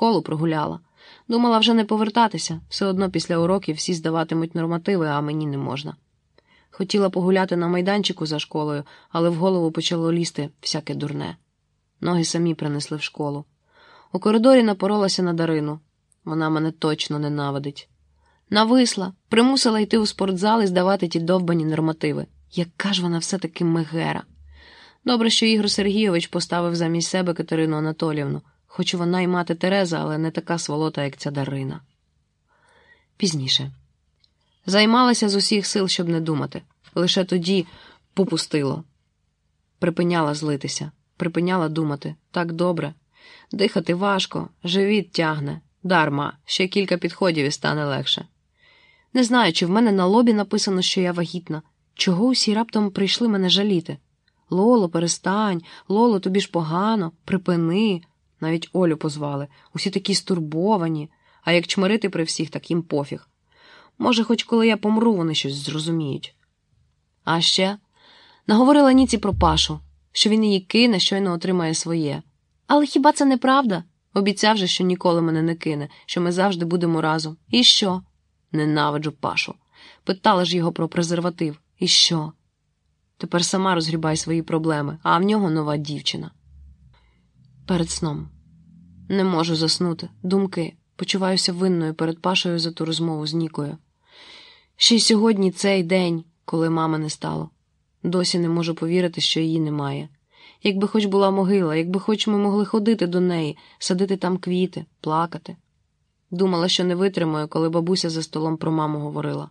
школу прогуляла. Думала вже не повертатися, все одно після уроків всі здаватимуть нормативи, а мені не можна. Хотіла погуляти на майданчику за школою, але в голову почало лізти всяке дурне. Ноги самі принесли в школу. У коридорі напоролася на Дарину. Вона мене точно ненавидить. Нависла, примусила йти у спортзал і здавати ті довбані нормативи. Яка ж вона все-таки мегера. Добре, що Ігор Сергійович поставив замість себе Катерину Анатолівну, хоч вона й мати Тереза, але не така сволота, як ця Дарина. Пізніше. Займалася з усіх сил, щоб не думати. Лише тоді попустило. Припиняла злитися, припиняла думати так добре. Дихати важко, живіт тягне, дарма, ще кілька підходів і стане легше. Не знаю, чи в мене на лобі написано, що я вагітна, чого усі раптом прийшли мене жаліти. Лоло, перестань, Лоло, тобі ж погано, припини. Навіть Олю позвали. Усі такі стурбовані, а як чмирити при всіх, так їм пофіг. Може, хоч коли я помру, вони щось зрозуміють. А ще наговорила Ніці про Пашу, що він її кине, щойно отримає своє. Але хіба це неправда? Обіцяв же, що ніколи мене не кине, що ми завжди будемо разом. І що? Ненавиджу Пашу. Питала ж його про презерватив. І що? Тепер сама розгрібай свої проблеми, а в нього нова дівчина. Перед сном не можу заснути. Думки. Почуваюся винною перед Пашою за ту розмову з Нікою. Ще й сьогодні цей день, коли мами не стало. Досі не можу повірити, що її немає. Якби хоч була могила, якби хоч ми могли ходити до неї, садити там квіти, плакати. Думала, що не витримаю, коли бабуся за столом про маму говорила.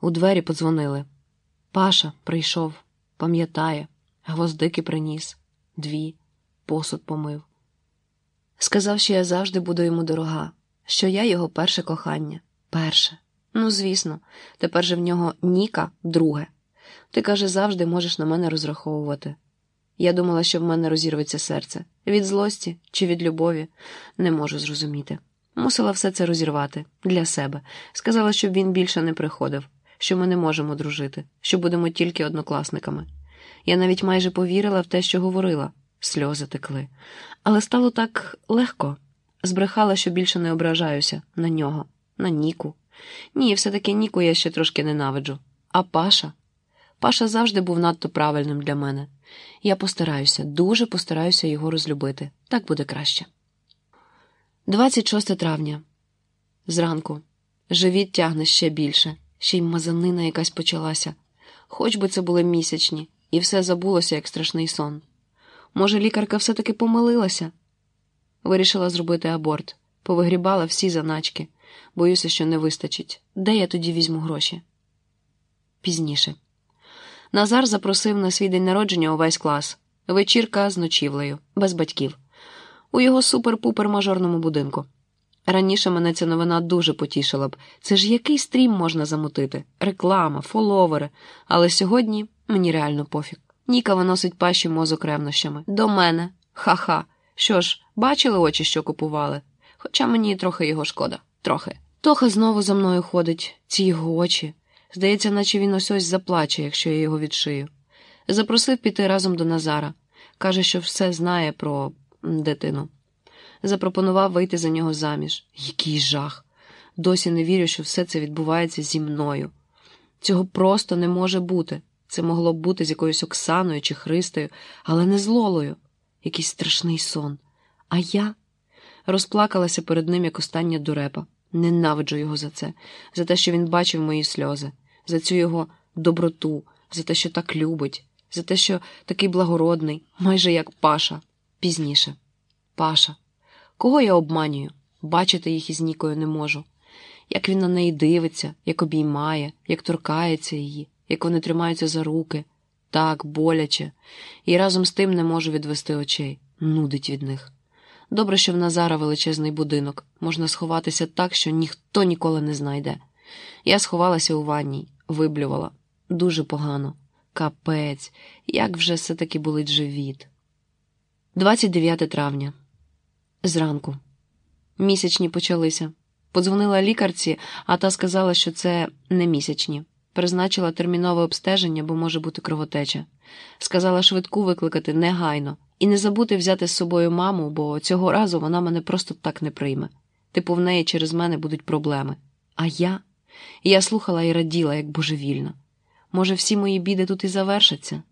У двері подзвонили. Паша прийшов, пам'ятає, гвоздики приніс, дві, посуд помив. Сказав, що я завжди буду йому дорога, що я його перше кохання. Перше. Ну, звісно, тепер же в нього Ніка друге. Ти, каже, завжди можеш на мене розраховувати. Я думала, що в мене розірветься серце. Від злості чи від любові не можу зрозуміти. Мусила все це розірвати для себе. Сказала, щоб він більше не приходив, що ми не можемо дружити, що будемо тільки однокласниками. Я навіть майже повірила в те, що говорила. Сльози текли. Але стало так легко. Збрехала, що більше не ображаюся на нього, на Ніку. Ні, все-таки Ніку я ще трошки ненавиджу. А Паша? Паша завжди був надто правильним для мене. Я постараюся, дуже постараюся його розлюбити. Так буде краще. 26 травня. Зранку. Живіт тягне ще більше, ще й мазанина якась почалася. Хоч би це були місячні, і все забулося, як страшний сон. Може, лікарка все-таки помилилася? Вирішила зробити аборт, повигрібала всі заначки. Боюся, що не вистачить. Де я тоді візьму гроші? Пізніше. Назар запросив на свій день народження увесь клас. Вечірка з ночівлею, без батьків, у його супер-пупер мажорному будинку. Раніше мене ця новина дуже потішила б. Це ж який стрім можна замутити? Реклама, фоловери. Але сьогодні мені реально пофіг. Ніка виносить пащі мозок ревнощами. До мене. Ха-ха. Що ж, бачили очі, що купували? Хоча мені трохи його шкода. Трохи. Тоха знову за мною ходить, ці його очі. Здається, наче він ось ось заплаче, якщо я його відшию. Запросив піти разом до Назара. Каже, що все знає про дитину. Запропонував вийти за нього заміж. Який жах! Досі не вірю, що все це відбувається зі мною. Цього просто не може бути. Це могло б бути з якоюсь Оксаною чи Христою, але не з Лолою. Якийсь страшний сон. А я розплакалася перед ним, як остання дурепа. Ненавиджу його за це, за те, що він бачив мої сльози, за цю його доброту, за те, що так любить, за те, що такий благородний, майже як Паша. Пізніше. Паша. Кого я обманюю? Бачити їх із Нікою не можу. Як він на неї дивиться, як обіймає, як торкається її, як вони тримаються за руки. Так, боляче, і разом з тим не можу відвести очей. Нудить від них. Добре, що в Назара величезний будинок, можна сховатися так, що ніхто ніколи не знайде. Я сховалася у ванній, виблювала. Дуже погано. Капець, як вже все таки болить живіт. 29 травня. Зранку. Місячні почалися. Подзвонила лікарці, а та сказала, що це не місячні. Призначила термінове обстеження, бо може бути кровотеча. Сказала швидку викликати негайно, І не забути взяти з собою маму, бо цього разу вона мене просто так не прийме. Типу, в неї через мене будуть проблеми. А я? Я слухала і раділа, як божевільна. Може, всі мої біди тут і завершаться?